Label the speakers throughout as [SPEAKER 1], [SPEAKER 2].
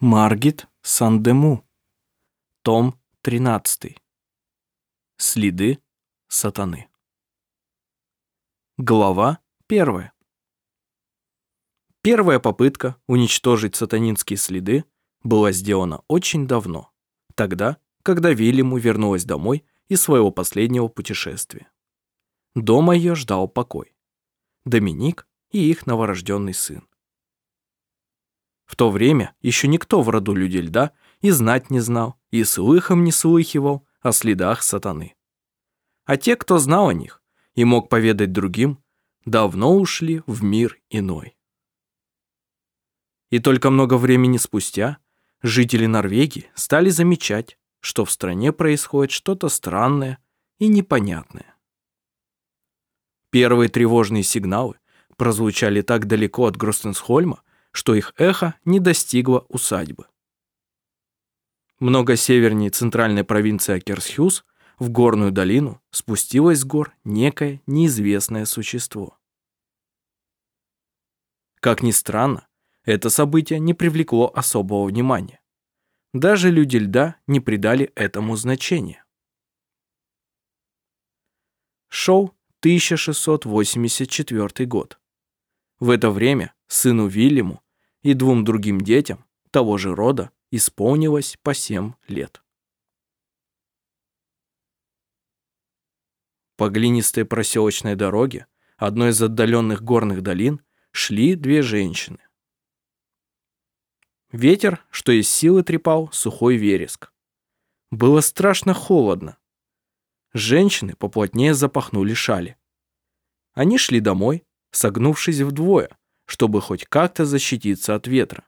[SPEAKER 1] Маргит Сандему. Том 13. Следы сатаны. Глава 1. Первая попытка уничтожить сатанинские следы была сделана очень давно, тогда, когда Вильяму вернулась домой из своего последнего путешествия. Дома ее ждал покой. Доминик и их новорожденный сын. В то время еще никто в роду людей льда и знать не знал, и слыхом не слыхивал о следах сатаны. А те, кто знал о них и мог поведать другим, давно ушли в мир иной. И только много времени спустя жители Норвегии стали замечать, что в стране происходит что-то странное и непонятное. Первые тревожные сигналы прозвучали так далеко от Гростенсхольма, что их эхо не достигло усадьбы. Много севернее центральной провинции Акерсхюз в горную долину спустилось с гор некое неизвестное существо. Как ни странно, это событие не привлекло особого внимания. Даже люди льда не придали этому значения. Шел 1684 год. В это время сыну Вильяму и двум другим детям того же рода исполнилось по семь лет. По глинистой проселочной дороге одной из отдаленных горных долин шли две женщины. Ветер, что из силы трепал, сухой вереск. Было страшно холодно. Женщины поплотнее запахнули шали. Они шли домой, согнувшись вдвое, чтобы хоть как-то защититься от ветра.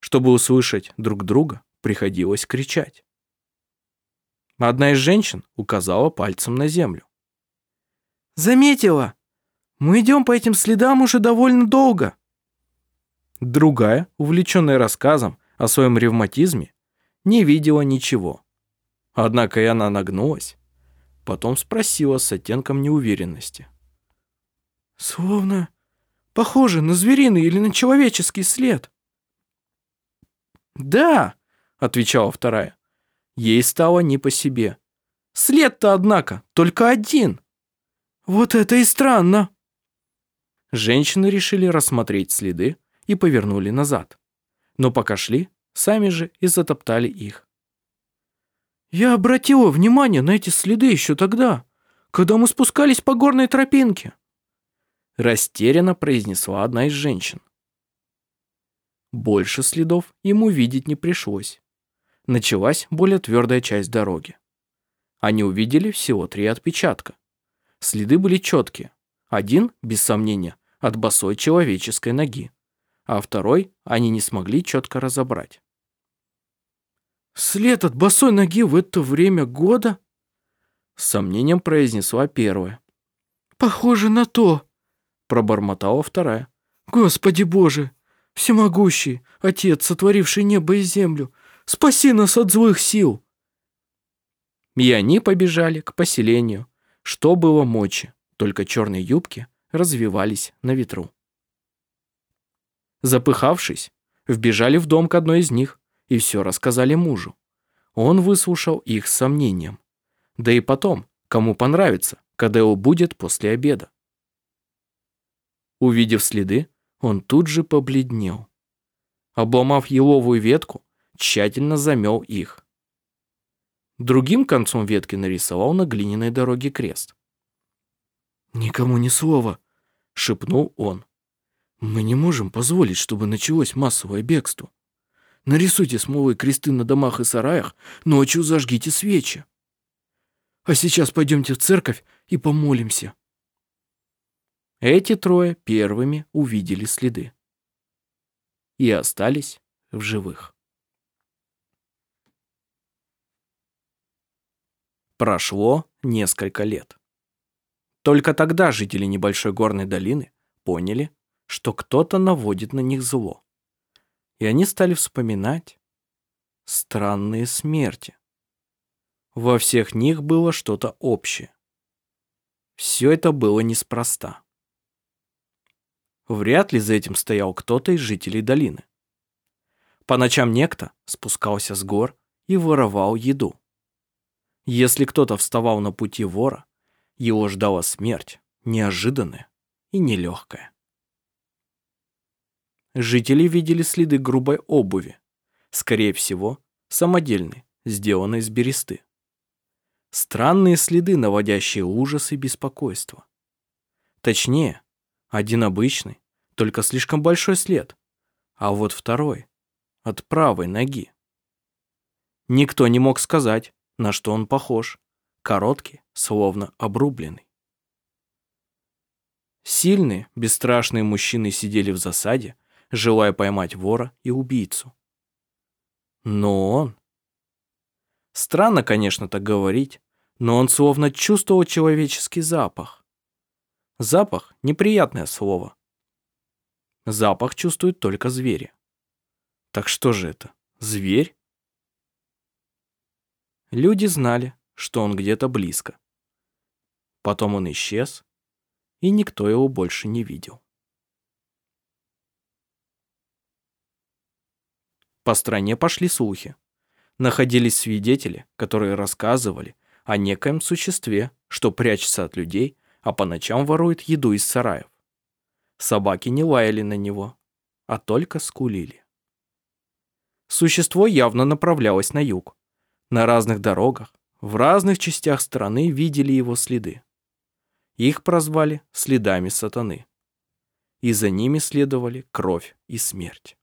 [SPEAKER 1] Чтобы услышать друг друга, приходилось кричать. Одна из женщин указала пальцем на землю. «Заметила! Мы идем по этим следам уже довольно долго!» Другая, увлеченная рассказом о своем ревматизме, не видела ничего. Однако и она нагнулась, потом спросила с оттенком неуверенности. «Словно Похоже на звериный или на человеческий след. «Да», — отвечала вторая. Ей стало не по себе. «След-то, однако, только один». «Вот это и странно». Женщины решили рассмотреть следы и повернули назад. Но пока шли, сами же и затоптали их. «Я обратила внимание на эти следы еще тогда, когда мы спускались по горной тропинке растерянно произнесла одна из женщин. Больше следов ему видеть не пришлось. Началась более твердая часть дороги. Они увидели всего три отпечатка. Следы были четкие. Один, без сомнения, от босой человеческой ноги, а второй они не смогли четко разобрать. «След от босой ноги в это время года?» С сомнением произнесла первая. «Похоже на то», пробормотала вторая. «Господи Боже, всемогущий, Отец, сотворивший небо и землю, спаси нас от злых сил!» И они побежали к поселению, что было мочи, только черные юбки развивались на ветру. Запыхавшись, вбежали в дом к одной из них и все рассказали мужу. Он выслушал их с сомнением. Да и потом, кому понравится, когда его будет после обеда. Увидев следы, он тут же побледнел. Обломав еловую ветку, тщательно замел их. Другим концом ветки нарисовал на глиняной дороге крест. «Никому ни слова», — шепнул он. «Мы не можем позволить, чтобы началось массовое бегство. Нарисуйте смолой кресты на домах и сараях, ночью зажгите свечи. А сейчас пойдемте в церковь и помолимся». Эти трое первыми увидели следы. и остались в живых. Прошло несколько лет. Только тогда жители небольшой горной долины поняли, что кто-то наводит на них зло. И они стали вспоминать странные смерти. Во всех них было что-то общее. Все это было неспроста. Вряд ли за этим стоял кто-то из жителей долины. По ночам некто спускался с гор и воровал еду. Если кто-то вставал на пути вора, его ждала смерть, неожиданная и нелегкая. Жители видели следы грубой обуви, скорее всего, самодельной, сделанной из бересты. Странные следы, наводящие ужас и беспокойство. Точнее, один обычный, только слишком большой след, а вот второй, от правой ноги. Никто не мог сказать, на что он похож, короткий, словно обрубленный. Сильные, бесстрашные мужчины сидели в засаде, желая поймать вора и убийцу. Но он... Странно, конечно, так говорить, но он словно чувствовал человеческий запах. Запах – неприятное слово. Запах чувствуют только звери. Так что же это, зверь? Люди знали, что он где-то близко. Потом он исчез, и никто его больше не видел. По стране пошли слухи. Находились свидетели, которые рассказывали о некоем существе, что прячется от людей, а по ночам ворует еду из сараев. Собаки не лаяли на него, а только скулили. Существо явно направлялось на юг. На разных дорогах, в разных частях страны видели его следы. Их прозвали следами сатаны. И за ними следовали кровь и смерть.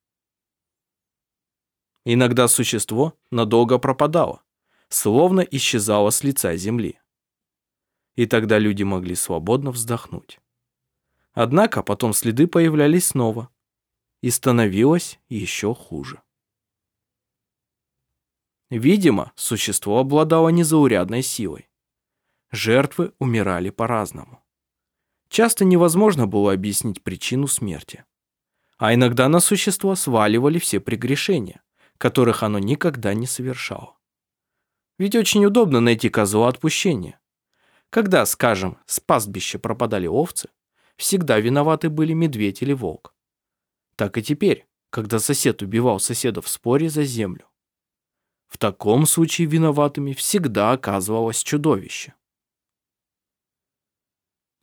[SPEAKER 1] Иногда существо надолго пропадало, словно исчезало с лица земли. И тогда люди могли свободно вздохнуть. Однако потом следы появлялись снова, и становилось еще хуже. Видимо, существо обладало незаурядной силой. Жертвы умирали по-разному. Часто невозможно было объяснить причину смерти. А иногда на существо сваливали все прегрешения, которых оно никогда не совершало. Ведь очень удобно найти козла отпущения. Когда, скажем, с пастбища пропадали овцы, всегда виноваты были медведь или волк. Так и теперь, когда сосед убивал соседа в споре за землю. В таком случае виноватыми всегда оказывалось чудовище.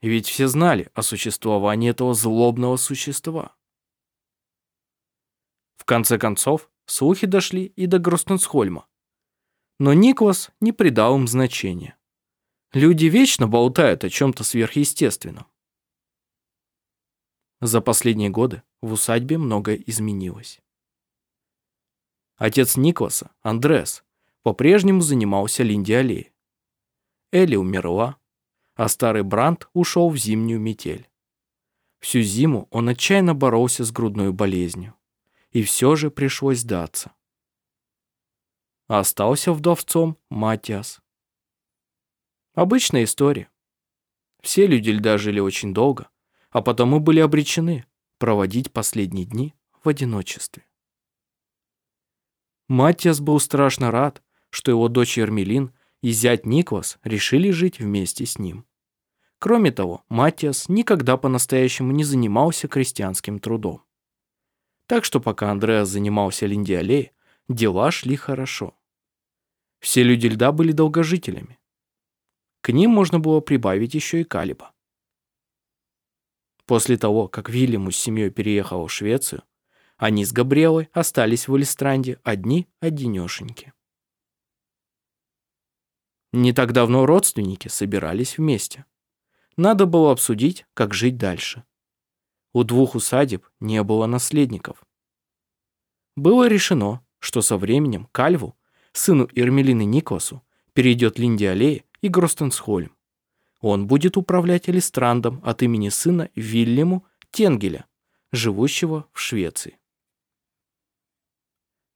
[SPEAKER 1] Ведь все знали о существовании этого злобного существа. В конце концов, слухи дошли и до Гростенсхольма. Но Никлас не придал им значения. Люди вечно болтают о чем-то сверхъестественном. За последние годы в усадьбе многое изменилось. Отец Никласа, Андрес, по-прежнему занимался Линди Аллеей. Элли умерла, а старый Бранд ушел в зимнюю метель. Всю зиму он отчаянно боролся с грудной болезнью и все же пришлось сдаться. Остался вдовцом Матиас. Обычная история. Все люди льда жили очень долго, а потому были обречены проводить последние дни в одиночестве. Матиас был страшно рад, что его дочь Ермелин и зять Никвас решили жить вместе с ним. Кроме того, Матиас никогда по-настоящему не занимался крестьянским трудом. Так что пока Андреас занимался Линдиалей, дела шли хорошо. Все люди льда были долгожителями. К ним можно было прибавить еще и Калиба. После того, как Вильяму с семьей переехал в Швецию, они с Габриэлой остались в Элистранде одни-одинешеньки. Не так давно родственники собирались вместе. Надо было обсудить, как жить дальше. У двух усадеб не было наследников. Было решено, что со временем Кальву, сыну Эрмелины Никласу, перейдет Линди Аллея и Гростенсхольм. Он будет управлять Элистрандом от имени сына Вильяму Тенгеля, живущего в Швеции.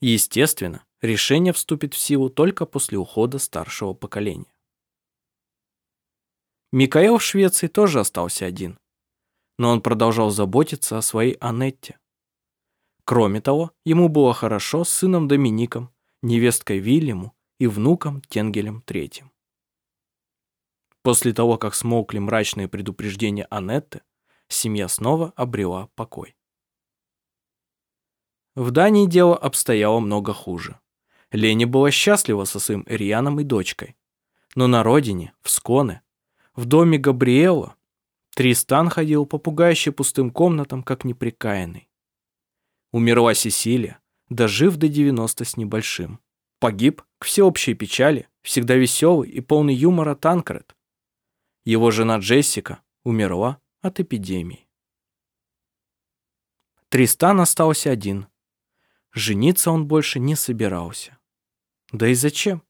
[SPEAKER 1] Естественно, решение вступит в силу только после ухода старшего поколения. Микаэл в Швеции тоже остался один, но он продолжал заботиться о своей Анетте. Кроме того, ему было хорошо с сыном Домиником, невесткой Вильяму и внуком Тенгелем III. После того, как смолкли мрачные предупреждения Анетты, семья снова обрела покой. В Дании дело обстояло много хуже. Лени была счастлива со своим Ирианом и дочкой. Но на родине, в Сконе, в доме Габриэла, Тристан ходил по пугающе пустым комнатам, как неприкаянный. Умерла Сесилия, дожив до 90 с небольшим. Погиб, к всеобщей печали, всегда веселый и полный юмора Танкред. Его жена Джессика умерла от эпидемии. Тристан остался один. Жениться он больше не собирался. Да и зачем?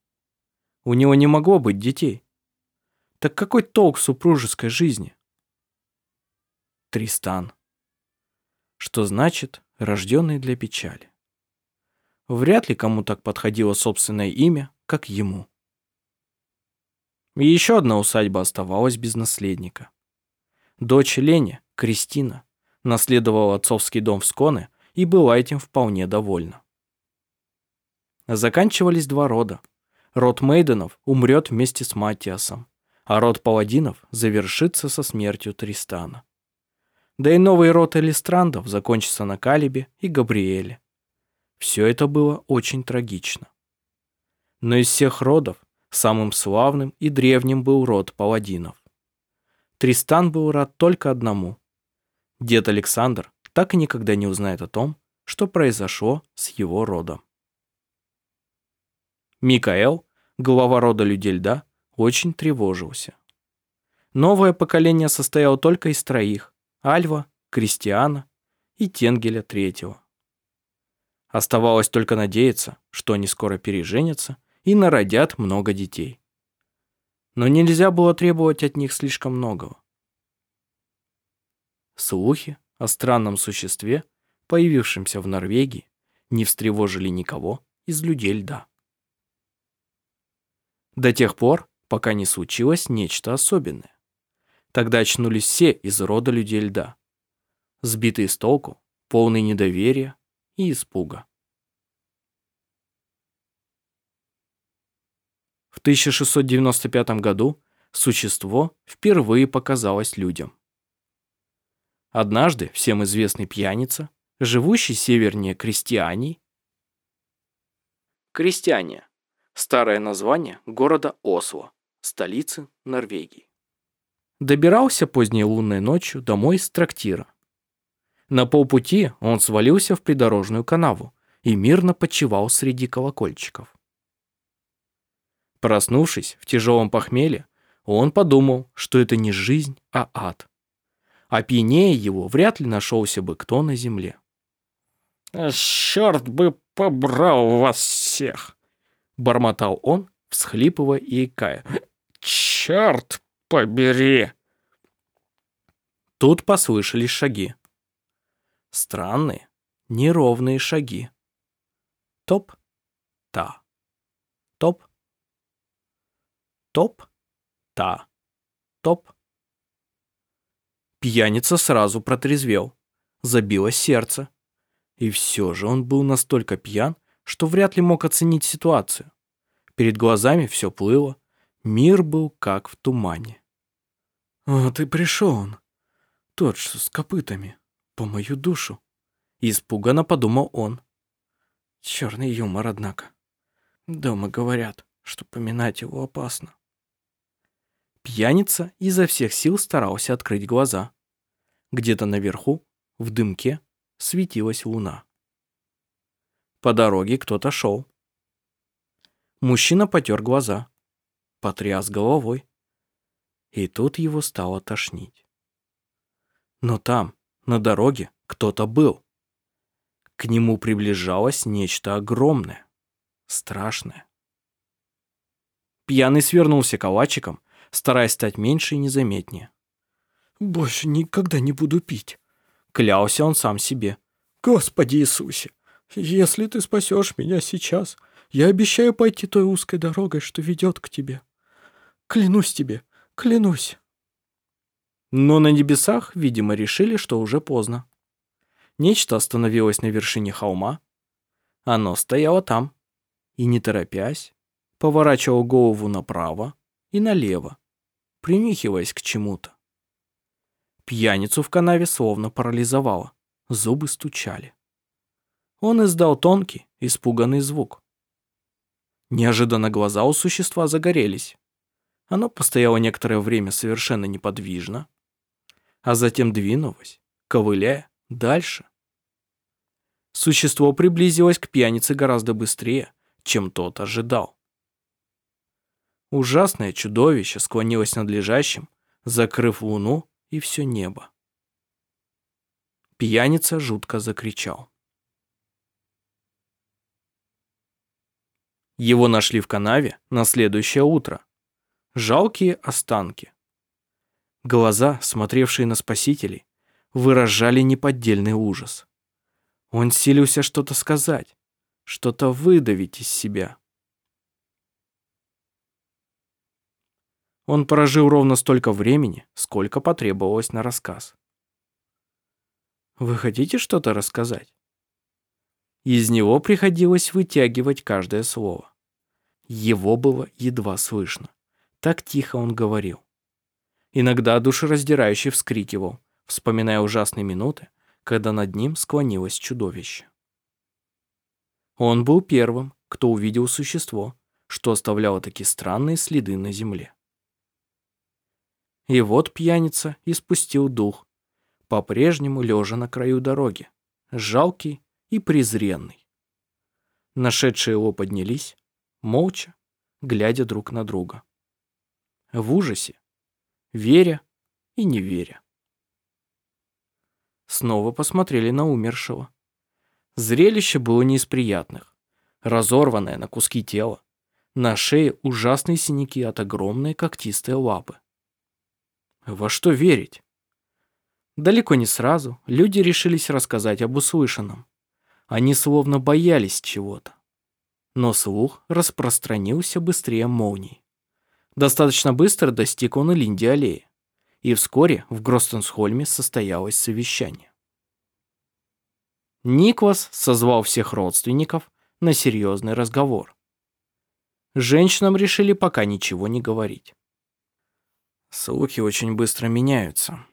[SPEAKER 1] У него не могло быть детей. Так какой толк супружеской жизни? Тристан. Что значит рожденный для печали? Вряд ли кому так подходило собственное имя, как ему. Еще одна усадьба оставалась без наследника. Дочь Леня, Кристина, наследовала отцовский дом в Сконе и была этим вполне довольна. Заканчивались два рода. Род Мейденов умрет вместе с Матиасом, а род Паладинов завершится со смертью Тристана. Да и новый род Элистрандов закончится на Калибе и Габриэле. Все это было очень трагично. Но из всех родов самым славным и древним был род Паладинов. Тристан был рад только одному. Дед Александр так и никогда не узнает о том, что произошло с его родом. Микаэл, глава рода людей льда, очень тревожился. Новое поколение состояло только из троих – Альва, Кристиана и Тенгеля Третьего. Оставалось только надеяться, что они скоро переженятся и народят много детей. Но нельзя было требовать от них слишком многого. Слухи о странном существе, появившемся в Норвегии, не встревожили никого из людей льда. До тех пор, пока не случилось нечто особенное. Тогда очнулись все из рода людей льда. Сбитые с толку, полные недоверия и испуга. 1695 году существо впервые показалось людям. Однажды всем известный пьяница, живущий севернее Крестьяний, Крестьяне старое название города Осло, столицы Норвегии. Добирался поздней лунной ночью домой из трактира. На полпути он свалился в придорожную канаву и мирно почивал среди колокольчиков. Проснувшись в тяжелом похмелье, он подумал, что это не жизнь, а ад. А пьянее его вряд ли нашелся бы кто на земле.
[SPEAKER 2] «Черт бы побрал вас всех!»
[SPEAKER 1] бормотал он, всхлипывая и икая.
[SPEAKER 2] «Черт побери!»
[SPEAKER 1] Тут послышались шаги. Странные, неровные шаги. Топ-та. Топ. Топ-та. Топ. Пьяница сразу протрезвел. Забилось сердце. И все же он был настолько пьян, что вряд ли мог оценить ситуацию. Перед глазами все плыло, мир был как в тумане. «Вот и пришел он, тот, что с копытами, по мою душу», — испуганно подумал он. Черный юмор, однако. Дома говорят, что поминать его опасно. Пьяница изо всех сил старался открыть глаза. Где-то наверху, в дымке, светилась луна. По дороге кто-то шел. Мужчина потер глаза, потряс головой. И тут его стало тошнить. Но там, на дороге, кто-то был. К нему приближалось нечто огромное, страшное. Пьяный свернулся калачиком, стараясь стать меньше и незаметнее. «Больше никогда не буду пить», — клялся он сам себе. «Господи Иисусе, Если ты спасешь меня сейчас, я обещаю пойти той узкой дорогой, что ведет к тебе. Клянусь тебе, клянусь. Но на небесах, видимо, решили, что уже поздно. Нечто остановилось на вершине холма. Оно стояло там и, не торопясь, поворачивало голову направо и налево, принюхиваясь к чему-то. Пьяницу в канаве словно парализовало, зубы стучали. Он издал тонкий, испуганный звук. Неожиданно глаза у существа загорелись. Оно постояло некоторое время совершенно неподвижно, а затем двинулось, ковыляя, дальше. Существо приблизилось к пьянице гораздо быстрее, чем тот ожидал. Ужасное чудовище склонилось над лежащим, закрыв луну и все небо. Пьяница жутко закричал. Его нашли в канаве на следующее утро. Жалкие останки. Глаза, смотревшие на спасителей, выражали неподдельный ужас. Он силился что-то сказать, что-то выдавить из себя. Он прожил ровно столько времени, сколько потребовалось на рассказ. Вы хотите что-то рассказать? Из него приходилось вытягивать каждое слово. Его было едва слышно. Так тихо он говорил. Иногда душераздирающе вскрикивал, вспоминая ужасные минуты, когда над ним склонилось чудовище. Он был первым, кто увидел существо, что оставляло такие странные следы на земле. И вот пьяница испустил дух, по-прежнему лежа на краю дороги, жалкий и презренный. Нашедшие его поднялись, молча, глядя друг на друга. В ужасе, веря и не веря. Снова посмотрели на умершего. Зрелище было не из приятных. Разорванное на куски тело. На шее ужасные синяки от огромной когтистой лапы. Во что верить? Далеко не сразу люди решились рассказать об услышанном. Они словно боялись чего-то. Но слух распространился быстрее молний. Достаточно быстро достиг он и Линди аллеи. И вскоре в Гростенсхольме состоялось совещание. Никлас созвал всех родственников на серьезный разговор. Женщинам решили пока ничего не говорить. Слухи очень быстро меняются.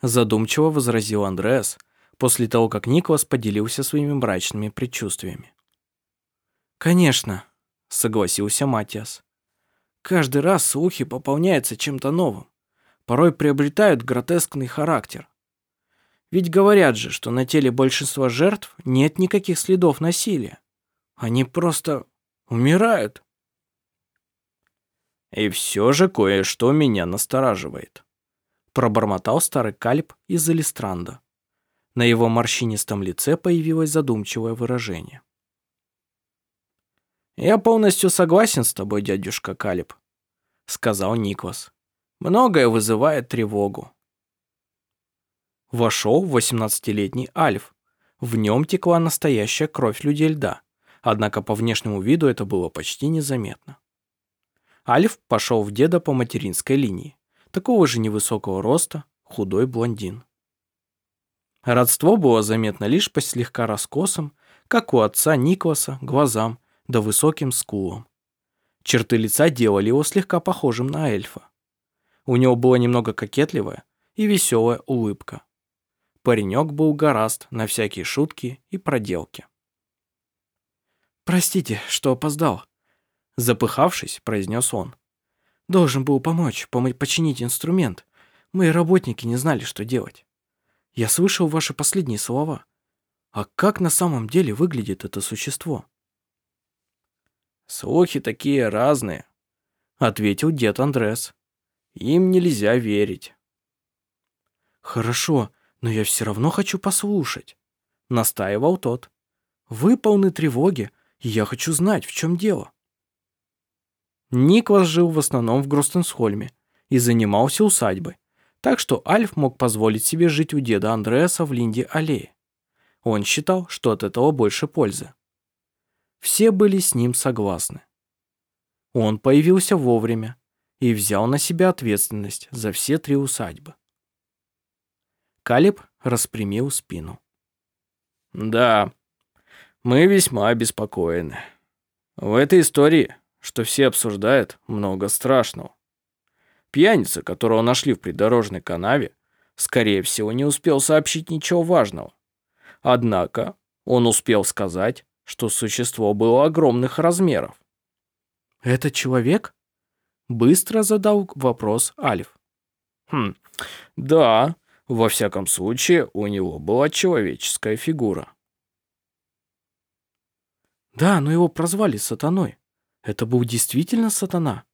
[SPEAKER 1] Задумчиво возразил Андреас после того, как Николас поделился своими мрачными предчувствиями. «Конечно», — согласился Матиас. «Каждый раз слухи пополняются чем-то новым, порой приобретают гротескный характер. Ведь говорят же, что на теле большинства жертв нет никаких следов насилия. Они просто умирают. И все же кое-что меня настораживает. Пробормотал старый кальп из Элистранда. На его морщинистом лице появилось задумчивое выражение. «Я полностью согласен с тобой, дядюшка Калиб», — сказал Никвас. «Многое вызывает тревогу». Вошел восемнадцатилетний Альф. В нем текла настоящая кровь людей льда, однако по внешнему виду это было почти незаметно. Альф пошел в деда по материнской линии, такого же невысокого роста, худой блондин. Родство было заметно лишь по слегка раскосам, как у отца Никласа, глазам, да высоким скулам. Черты лица делали его слегка похожим на эльфа. У него была немного кокетливая и веселая улыбка. Паренек был гораст на всякие шутки и проделки. «Простите, что опоздал», Запыхавшись, произнес он. «Должен был помочь, помочь починить инструмент. Мои работники не знали, что делать. Я слышал ваши последние слова. А как на самом деле выглядит это существо?» «Слухи такие разные», — ответил дед Андрес. «Им нельзя верить». «Хорошо, но я все равно хочу послушать», — настаивал тот. «Вы полны тревоги, и я хочу знать, в чем дело». Никлас жил в основном в Гростенсхольме и занимался усадьбой, так что Альф мог позволить себе жить у деда Андреаса в Линде-аллее. Он считал, что от этого больше пользы. Все были с ним согласны. Он появился вовремя и взял на себя ответственность за все три усадьбы. Калиб распрямил спину. «Да, мы весьма обеспокоены. В этой истории, что все обсуждают, много страшного. Пьяница, которого нашли в придорожной канаве, скорее всего, не успел сообщить ничего важного. Однако он успел сказать, что существо было огромных размеров. «Это человек?» Быстро задал вопрос Альф. «Хм, да, во всяком случае, у него была человеческая фигура». «Да, но его прозвали Сатаной. Это был действительно Сатана?»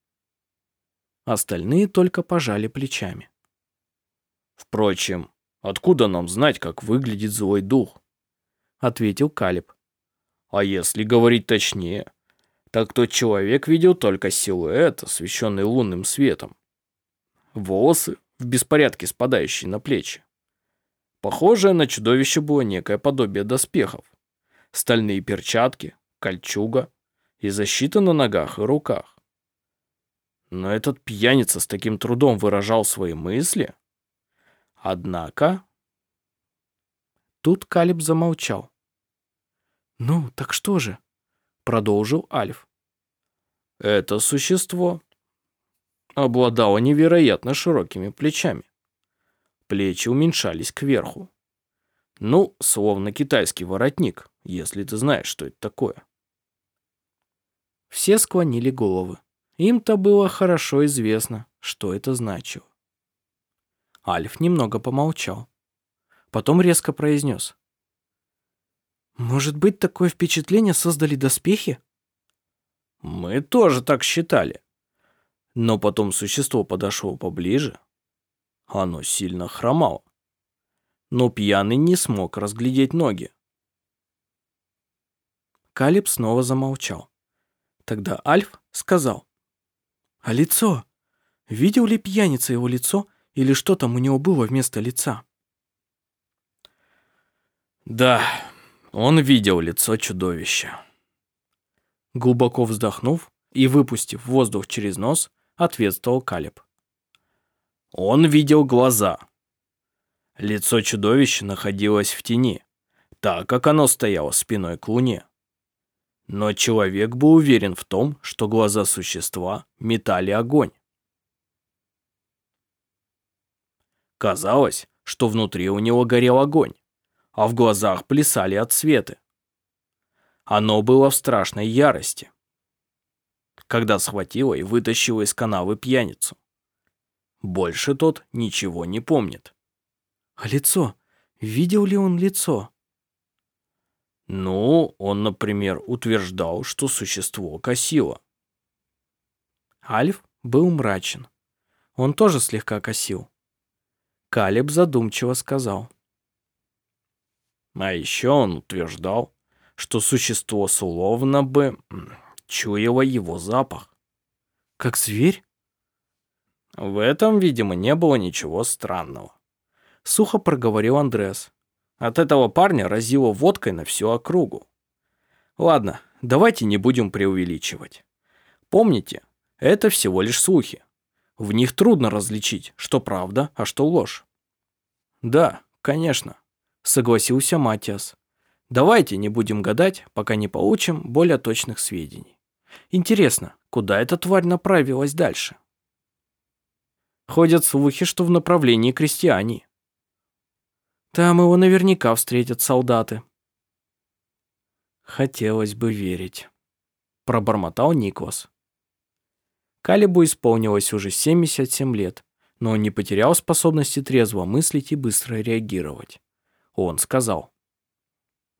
[SPEAKER 1] Остальные только пожали плечами. «Впрочем, откуда нам знать, как выглядит злой дух?» Ответил Калиб. «А если говорить точнее, так тот человек видел только силуэт, освещенный лунным светом. Волосы в беспорядке спадающие на плечи. Похожее на чудовище было некое подобие доспехов. Стальные перчатки, кольчуга и защита на ногах и руках. Но этот пьяница с таким трудом выражал свои мысли. Однако... Тут Калиб замолчал. «Ну, так что же?» Продолжил Альф. Это существо обладало невероятно широкими плечами. Плечи уменьшались кверху. Ну, словно китайский воротник, если ты знаешь, что это такое. Все склонили головы. Им-то было хорошо известно, что это значило. Альф немного помолчал. Потом резко произнес. Может быть, такое впечатление создали доспехи? Мы тоже так считали. Но потом существо подошло поближе. Оно сильно хромало. Но пьяный не смог разглядеть ноги. Калиб снова замолчал. Тогда Альф сказал. «А лицо? Видел ли пьяница его лицо, или что там у него было вместо лица?» «Да, он видел лицо чудовища. Глубоко вздохнув и выпустив воздух через нос, ответствовал Калиб. Он видел глаза. Лицо чудовища находилось в тени, так как оно стояло спиной к луне. Но человек был уверен в том, что глаза существа метали огонь. Казалось, что внутри у него горел огонь, а в глазах плясали отсветы. Оно было в страшной ярости, когда схватило и вытащило из канавы пьяницу. Больше тот ничего не помнит. А лицо? Видел ли он лицо? Ну, он, например, утверждал, что существо косило. Альф был мрачен. Он тоже слегка косил. Калеб задумчиво сказал. А еще он утверждал, что существо словно бы чуяло его запах. Как зверь? В этом, видимо, не было ничего странного. Сухо проговорил Андрес. От этого парня разило водкой на всю округу. Ладно, давайте не будем преувеличивать. Помните, это всего лишь слухи. В них трудно различить, что правда, а что ложь. Да, конечно согласился Матиас. Давайте не будем гадать, пока не получим более точных сведений. Интересно, куда эта тварь направилась дальше? Ходят слухи, что в направлении крестьяне. Там его наверняка встретят солдаты. Хотелось бы верить, пробормотал Никос. Калибу исполнилось уже 77 лет, но он не потерял способности трезво мыслить и быстро реагировать. Он сказал.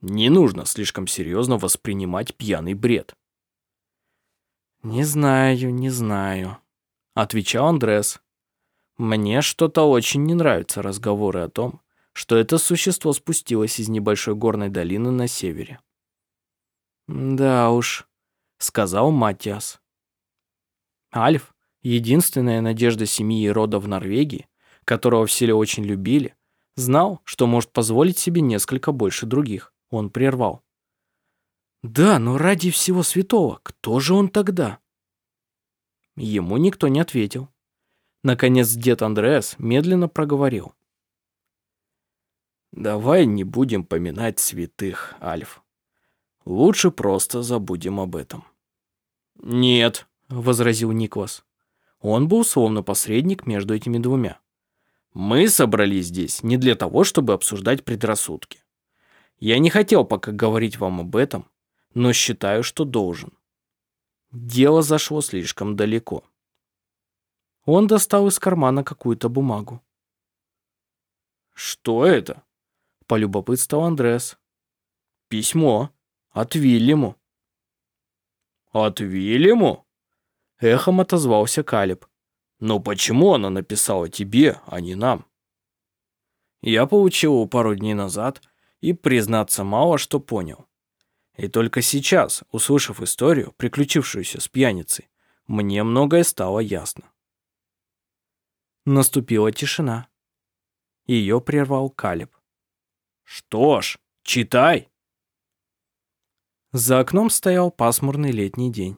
[SPEAKER 1] Не нужно слишком серьезно воспринимать пьяный бред. «Не знаю, не знаю», — отвечал Андрес. «Мне что-то очень не нравятся разговоры о том, что это существо спустилось из небольшой горной долины на севере». «Да уж», — сказал Матиас. Альф, единственная надежда семьи и рода в Норвегии, которого в селе очень любили, Знал, что может позволить себе несколько больше других. Он прервал. «Да, но ради всего святого, кто же он тогда?» Ему никто не ответил. Наконец дед Андреас медленно проговорил. «Давай не будем поминать святых, Альф. Лучше просто забудем об этом». «Нет», — возразил Никлас. Он был условно посредник между этими двумя. «Мы собрались здесь не для того, чтобы обсуждать предрассудки. Я не хотел пока говорить вам об этом, но считаю, что должен. Дело зашло слишком далеко». Он достал из кармана какую-то бумагу. «Что это?» – полюбопытствовал Андрес. «Письмо. От Вильяму». «От Вильяму?» – эхом отозвался Калиб. «Но почему она написала тебе, а не нам?» Я получил его пару дней назад и, признаться, мало что понял. И только сейчас, услышав историю, приключившуюся с пьяницей, мне многое стало ясно. Наступила тишина. Ее прервал Калиб. «Что ж, читай!» За окном стоял пасмурный летний день.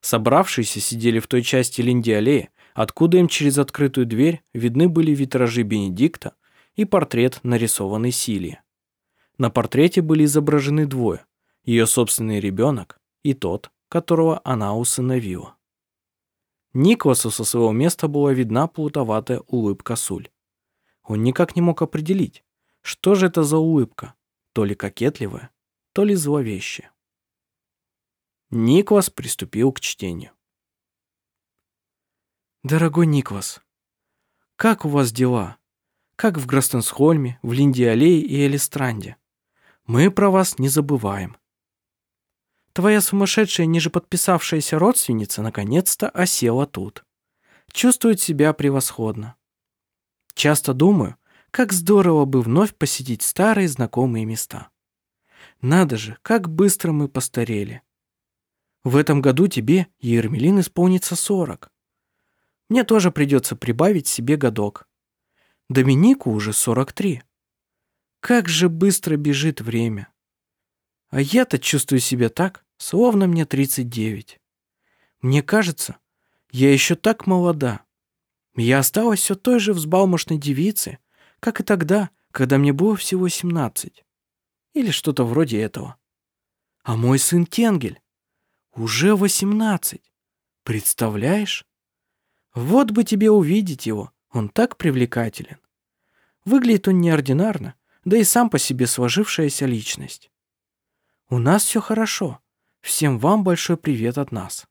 [SPEAKER 1] Собравшиеся сидели в той части Линди-аллеи, откуда им через открытую дверь видны были витражи Бенедикта и портрет, нарисованный Силия. На портрете были изображены двое, ее собственный ребенок и тот, которого она усыновила. Никвасу со своего места была видна плутоватая улыбка Суль. Он никак не мог определить, что же это за улыбка, то ли кокетливая, то ли зловещая. Никвас приступил к чтению. «Дорогой Никвас, как у вас дела? Как в Грастенсхольме, в Линди-аллее и Элистранде? Мы про вас не забываем. Твоя сумасшедшая, ниже подписавшаяся родственница наконец-то осела тут. Чувствует себя превосходно. Часто думаю, как здорово бы вновь посетить старые знакомые места. Надо же, как быстро мы постарели. В этом году тебе, Ермелин, исполнится сорок. Мне тоже придется прибавить себе годок. Доминику уже сорок три. Как же быстро бежит время. А я-то чувствую себя так, Словно мне 39. Мне кажется, я еще так молода. Я осталась все той же взбалмошной девицей, как и тогда, когда мне было всего 17. Или что-то вроде этого. А мой сын Тенгель уже 18. Представляешь? Вот бы тебе увидеть его, он так привлекателен. Выглядит он неординарно, да и сам по себе сложившаяся личность. У нас все хорошо. Всем вам большой привет от нас.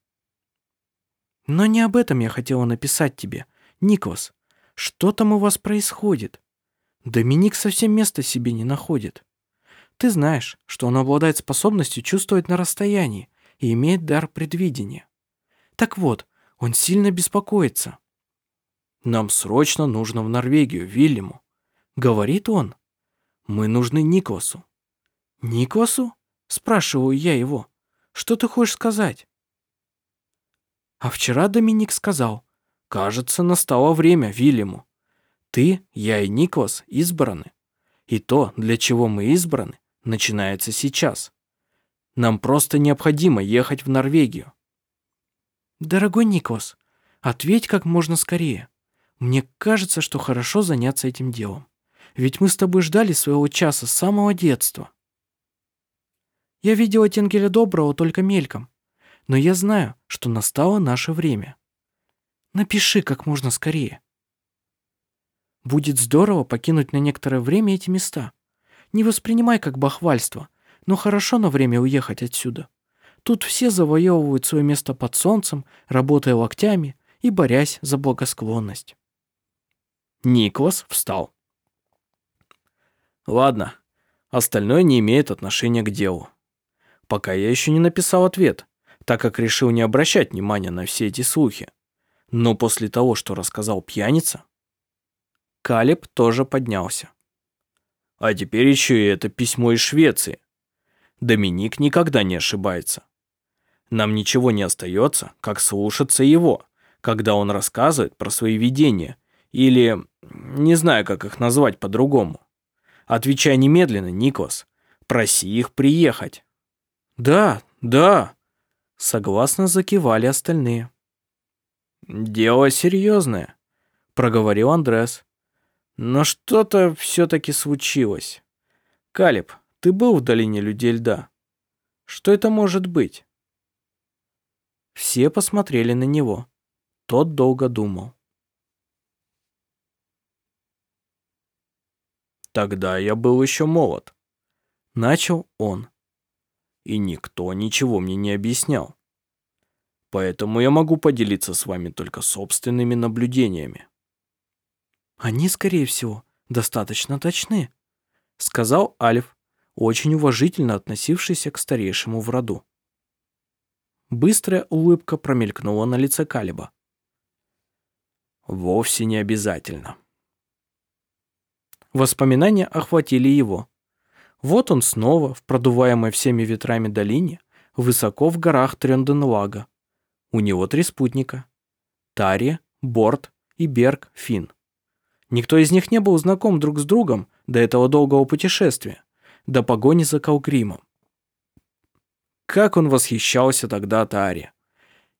[SPEAKER 1] Но не об этом я хотела написать тебе. Никос, что там у вас происходит? Доминик совсем места себе не находит. Ты знаешь, что он обладает способностью чувствовать на расстоянии и имеет дар предвидения. Так вот, он сильно беспокоится. Нам срочно нужно в Норвегию, Вильяму. Говорит он. Мы нужны Никосу. Никосу? Спрашиваю я его. Что ты хочешь сказать?» А вчера Доминик сказал, «Кажется, настало время Вильяму. Ты, я и Никлас избраны. И то, для чего мы избраны, начинается сейчас. Нам просто необходимо ехать в Норвегию». «Дорогой Никлас, ответь как можно скорее. Мне кажется, что хорошо заняться этим делом. Ведь мы с тобой ждали своего часа с самого детства». Я видела Тенгеля Доброго только мельком, но я знаю, что настало наше время. Напиши как можно скорее. Будет здорово покинуть на некоторое время эти места. Не воспринимай как бахвальство, но хорошо на время уехать отсюда. Тут все завоевывают свое место под солнцем, работая локтями и борясь за благосклонность. Никлас встал. Ладно, остальное не имеет отношения к делу пока я еще не написал ответ, так как решил не обращать внимания на все эти слухи. Но после того, что рассказал пьяница, Калеб тоже поднялся. А теперь еще и это письмо из Швеции. Доминик никогда не ошибается. Нам ничего не остается, как слушаться его, когда он рассказывает про свои видения Или не знаю, как их назвать по-другому. Отвечай немедленно, Никос. Проси их приехать. Да, да. Согласно закивали остальные. Дело серьезное, проговорил Андрес. Но что-то все-таки случилось. Калиб, ты был в долине людей льда? Что это может быть? Все посмотрели на него. Тот долго думал. Тогда я был еще молод. Начал он. И никто ничего мне не объяснял. Поэтому я могу поделиться с вами только собственными наблюдениями. Они, скорее всего, достаточно точны, сказал Альф, очень уважительно относившийся к старейшему в роду. Быстрая улыбка промелькнула на лице Калиба. Вовсе не обязательно. Воспоминания охватили его. Вот он снова, в продуваемой всеми ветрами долине, высоко в горах Тренденлага. У него три спутника. Тария, Борт и Берг Фин. Никто из них не был знаком друг с другом до этого долгого путешествия, до погони за Калгримом. Как он восхищался тогда Таре.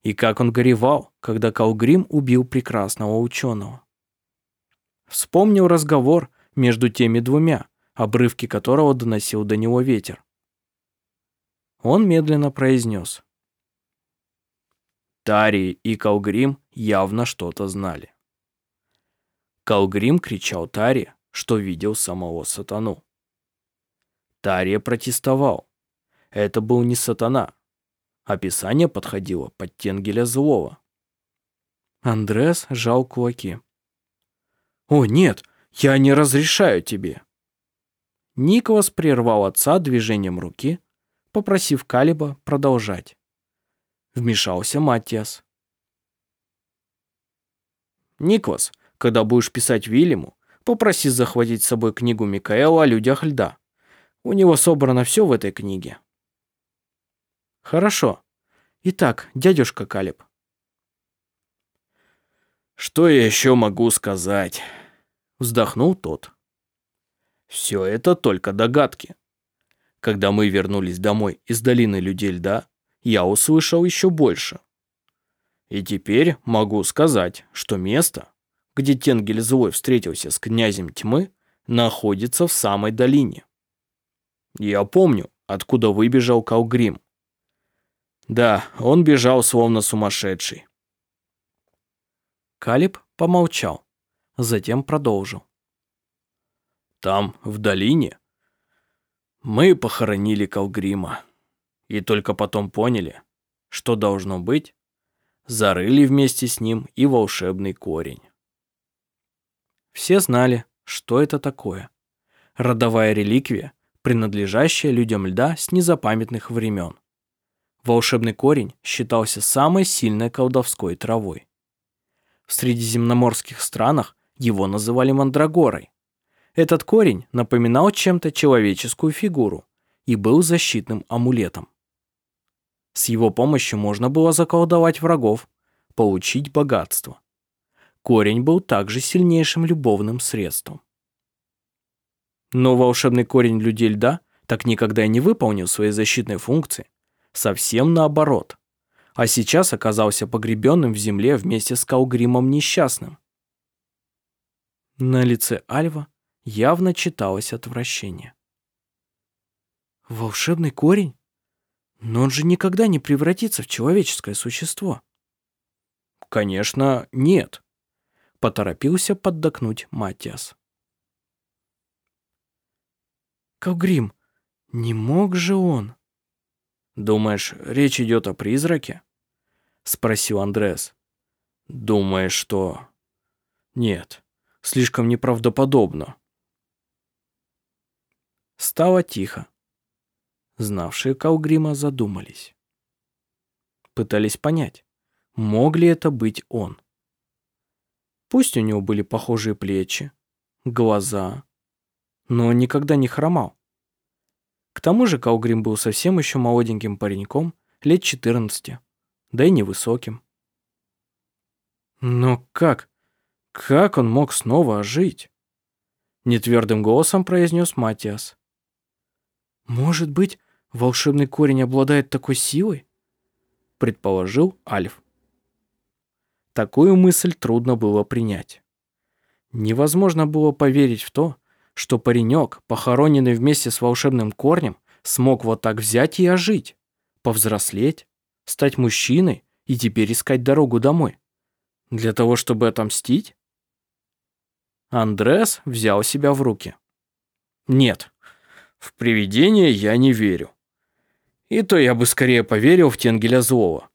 [SPEAKER 1] И как он горевал, когда Калгрим убил прекрасного ученого. Вспомнил разговор между теми двумя, обрывки которого доносил до него ветер. Он медленно произнес. Тари и Калгрим явно что-то знали. Калгрим кричал Таре, что видел самого сатану. Тария протестовал. Это был не сатана. Описание подходило под Тенгеля злого. Андрес сжал кулаки. «О, нет, я не разрешаю тебе!» Николас прервал отца движением руки, попросив Калиба продолжать. Вмешался Матиас. «Николас, когда будешь писать Вильяму, попроси захватить с собой книгу Микаэла о людях льда. У него собрано все в этой книге. Хорошо. Итак, дядюшка Калиб. Что я еще могу сказать? Вздохнул тот. Все это только догадки. Когда мы вернулись домой из долины людей льда, я услышал еще больше. И теперь могу сказать, что место, где Тенгель Злой встретился с князем тьмы, находится в самой долине. Я помню, откуда выбежал Калгрим. Да, он бежал словно сумасшедший. Калиб помолчал, затем продолжил. Там, в долине, мы похоронили Калгрима. И только потом поняли, что должно быть, зарыли вместе с ним и волшебный корень. Все знали, что это такое. Родовая реликвия, принадлежащая людям льда с незапамятных времен. Волшебный корень считался самой сильной колдовской травой. В средиземноморских странах его называли мандрагорой. Этот корень напоминал чем-то человеческую фигуру и был защитным амулетом. С его помощью можно было заколдовать врагов, получить богатство корень был также сильнейшим любовным средством. Но волшебный корень людей льда так никогда и не выполнил своей защитной функции. Совсем наоборот. А сейчас оказался погребенным в земле вместе с Калгримом несчастным. На лице Альва явно читалось отвращение. Волшебный корень? Но он же никогда не превратится в человеческое существо. Конечно, нет поторопился поддакнуть Матиас. Калгрим, не мог же он? Думаешь, речь идет о призраке? Спросил Андрес. Думаешь, что... Нет, слишком неправдоподобно. Стало тихо. Знавшие Калгрима задумались. Пытались понять, мог ли это быть он. Пусть у него были похожие плечи, глаза, но он никогда не хромал. К тому же Калгрим был совсем еще молоденьким пареньком, лет 14, да и невысоким. Но как? Как он мог снова ожить? Нетвердым голосом произнес Матиас. Может быть, волшебный корень обладает такой силой? Предположил Альф. Такую мысль трудно было принять. Невозможно было поверить в то, что паренек, похороненный вместе с волшебным корнем, смог вот так взять и ожить, повзрослеть, стать мужчиной и теперь искать дорогу домой. Для того, чтобы отомстить? Андрес взял себя в руки. Нет, в привидения я не верю. И то я бы скорее поверил в Тенгеля Злого.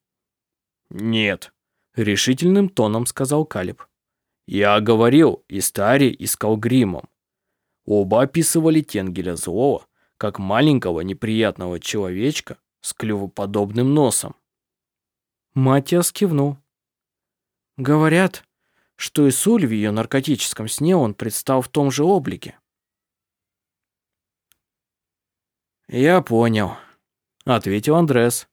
[SPEAKER 1] Нет, решительным тоном сказал Калиб. Я говорил и Стари, и с Калгримом. Оба описывали Тенгеля Злого как маленького неприятного человечка с клювоподобным носом. Матиас кивнул. Говорят, что и Суль в ее наркотическом сне он предстал в том же облике. «Я понял», — ответил Андрес.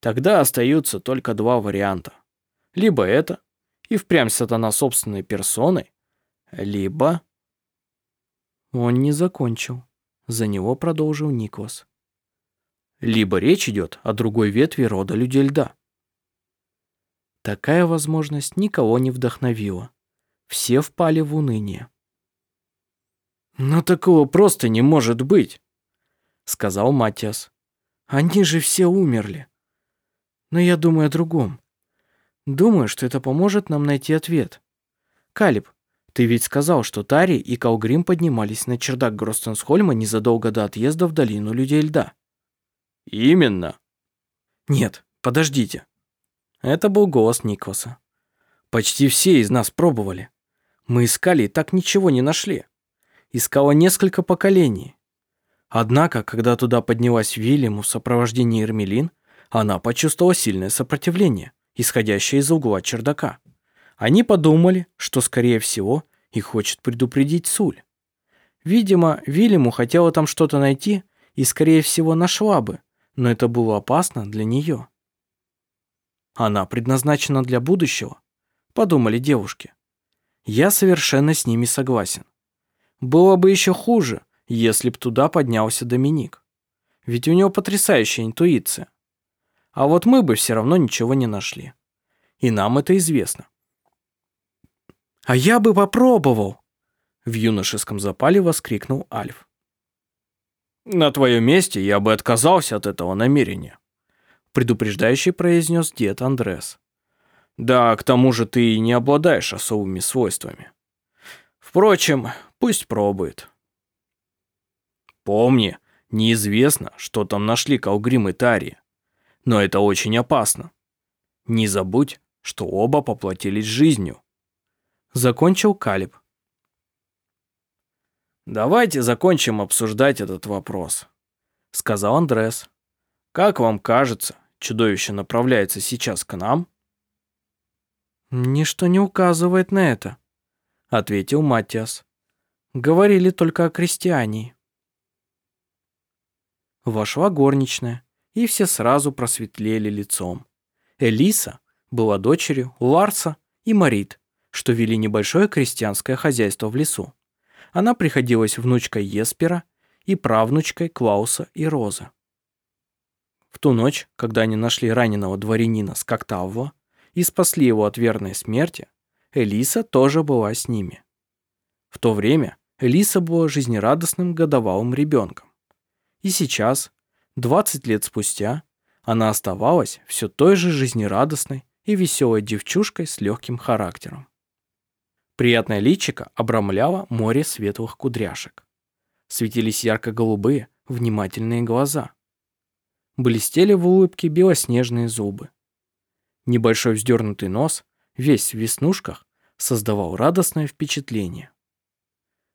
[SPEAKER 1] «Тогда остаются только два варианта. Либо это, и впрямь сатана собственной персоной, либо...» Он не закончил. За него продолжил Никос. «Либо речь идет о другой ветви рода людей льда». Такая возможность никого не вдохновила. Все впали в уныние. «Но такого просто не может быть», — сказал Матиас. «Они же все умерли. Но я думаю о другом. Думаю, что это поможет нам найти ответ. Калиб, ты ведь сказал, что Тари и Калгрим поднимались на чердак Гростенсхольма незадолго до отъезда в долину людей льда». «Именно». «Нет, подождите. Это был голос Никоса. «Почти все из нас пробовали. Мы искали и так ничего не нашли. Искала несколько поколений. Однако, когда туда поднялась Вильяму в сопровождении Эрмелин, она почувствовала сильное сопротивление, исходящее из угла чердака. Они подумали, что, скорее всего, их хочет предупредить Суль. Видимо, Вильяму хотела там что-то найти и, скорее всего, нашла бы, но это было опасно для нее. Она предназначена для будущего, подумали девушки. Я совершенно с ними согласен. Было бы еще хуже, если б туда поднялся Доминик. Ведь у него потрясающая интуиция. А вот мы бы все равно ничего не нашли. И нам это известно. «А я бы попробовал!» В юношеском запале воскликнул Альф. «На твоем месте я бы отказался от этого намерения», предупреждающий произнес дед Андрес. Да, к тому же ты не обладаешь особыми свойствами. Впрочем, пусть пробует. Помни, неизвестно, что там нашли Калгрим и Тари. Но это очень опасно. Не забудь, что оба поплатились жизнью. Закончил Калиб. «Давайте закончим обсуждать этот вопрос», — сказал Андрес. «Как вам кажется, чудовище направляется сейчас к нам?» «Ничто не указывает на это», — ответил Матиас. «Говорили только о крестьяне». Вошла горничная, и все сразу просветлели лицом. Элиса была дочерью Ларса и Марит, что вели небольшое крестьянское хозяйство в лесу. Она приходилась внучкой Еспера и правнучкой Клауса и Розы. В ту ночь, когда они нашли раненого дворянина Скоктавва, и спасли его от верной смерти, Элиса тоже была с ними. В то время Элиса была жизнерадостным годовалым ребенком. И сейчас, 20 лет спустя, она оставалась все той же жизнерадостной и веселой девчушкой с легким характером. Приятное личико обрамляло море светлых кудряшек. Светились ярко-голубые, внимательные глаза. Блестели в улыбке белоснежные зубы. Небольшой вздернутый нос, весь в веснушках, создавал радостное впечатление.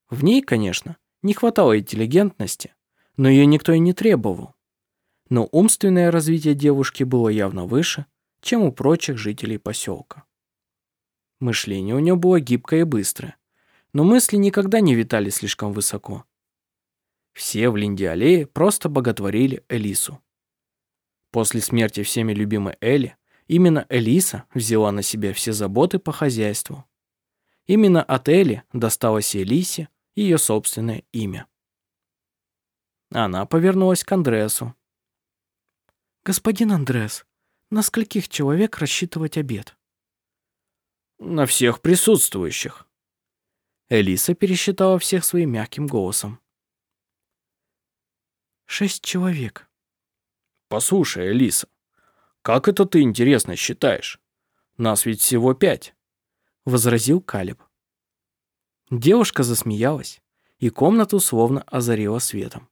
[SPEAKER 1] В ней, конечно, не хватало интеллигентности, но ее никто и не требовал. Но умственное развитие девушки было явно выше, чем у прочих жителей поселка. Мышление у нее было гибкое и быстрое, но мысли никогда не витали слишком высоко. Все в Линдиалее просто боготворили Элису. После смерти всеми любимой Эли Именно Элиса взяла на себя все заботы по хозяйству. Именно от Эли досталось Элисе ее собственное имя. Она повернулась к Андреасу. «Господин Андрес, на скольких человек рассчитывать обед?» «На всех присутствующих». Элиса пересчитала всех своим мягким голосом. «Шесть человек». «Послушай, Элиса, как это ты интересно считаешь? Нас ведь всего пять», — возразил Калиб. Девушка засмеялась, и комнату словно озарила светом.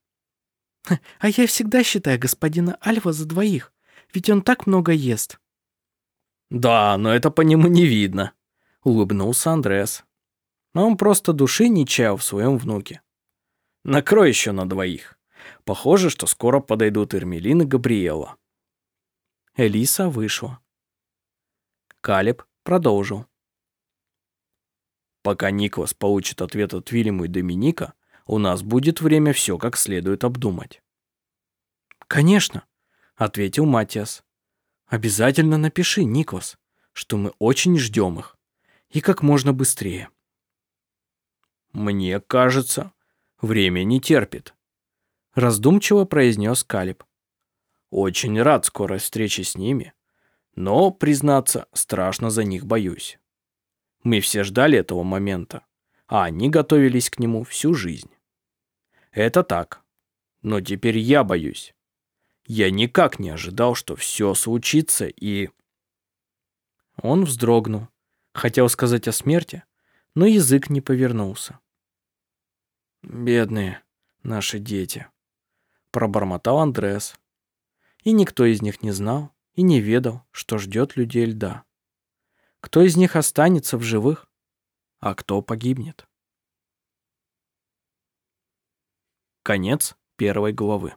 [SPEAKER 1] «А я всегда считаю господина Альва за двоих, ведь он так много ест». «Да, но это по нему не видно», — улыбнулся Андреас. Но он просто души не чаял в своем внуке. «Накрой еще на двоих. Похоже, что скоро подойдут Эрмелин и Габриэла». Элиса вышла. Калеб продолжил. Пока Никлас получит ответ от Вильяма и Доминика, у нас будет время все как следует обдумать. «Конечно», — ответил Матиас. «Обязательно напиши, Никлас, что мы очень ждем их. И как можно быстрее». «Мне кажется, время не терпит», — раздумчиво произнес Калиб. «Очень рад скорой встрече с ними, но, признаться, страшно за них боюсь». Мы все ждали этого момента, а они готовились к нему всю жизнь. Это так. Но теперь я боюсь. Я никак не ожидал, что все случится и... Он вздрогнул. Хотел сказать о смерти, но язык не повернулся. «Бедные наши дети», — пробормотал Андрес. И никто из них не знал и не ведал, что ждет людей льда. Кто из них останется в живых, а кто погибнет? Конец первой главы.